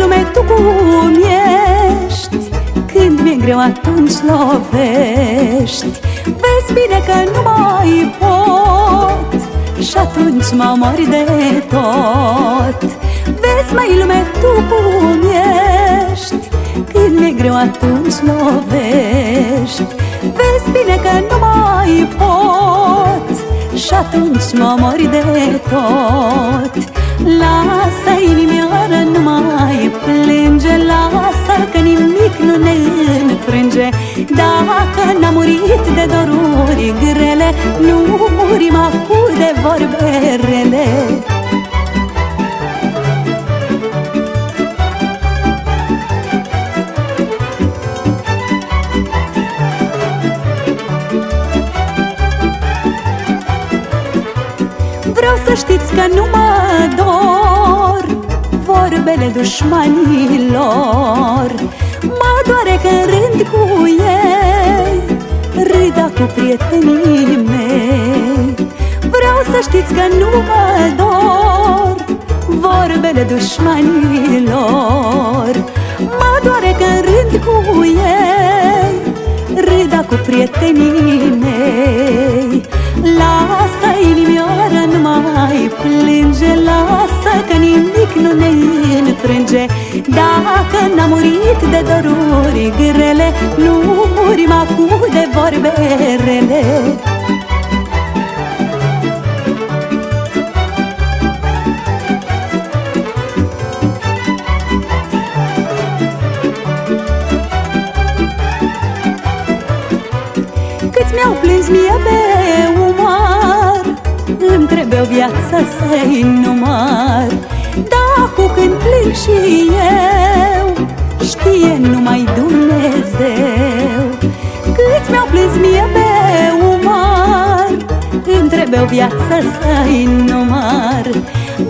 lume tu cum ești. Când mi-e greu atunci lovești. Vezi bine că nu mai pot. Și atunci mă mori de tot. Vezi mai lume tu cum ești. Când mi-e greu atunci lovești. Vezi bine că nu mai pot. Și atunci mă mori de tot ne înfrânge. Dacă n-am murit de doruri grele Nu murim acum de vorbe rele. Vreau să știți că nu mă dor Vorbele dușmanilor cu prietenii mei. Vreau să știți că nu mă dor Vorbele dușmanilor. Mă doare că rând cu ei Râda cu prietenii mei. Lasă inimioară, nu mai plânge Lasă că nimic nu ne înfrânge. Dacă n-am murit de doruri grele Nu murim acum de vorbe rele. Cât mi-au plâns mie pe umăr Îmi trebuie o viață să-i număr. Dar cu când plâng și eu Știe numai Dumnezeu. Cât mi-au plâns mie pe viață să-i număr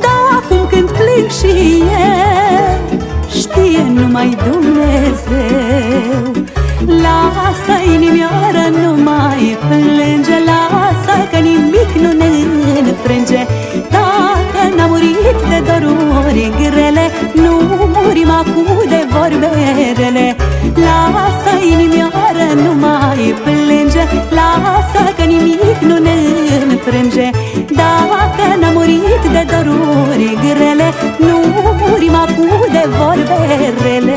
Dar acum când plâng și eu Știe numai Dumnezeu. Lasă inimioară, nu mai plânge Lasă că nimic nu ne înfrânge. Dacă n-am murit de doruri grele Nu murim acum de vorbe rele. Lasă inimioară, înfrânge Dacă n-am murit de doruri grele Nu murim acum de vorbe rele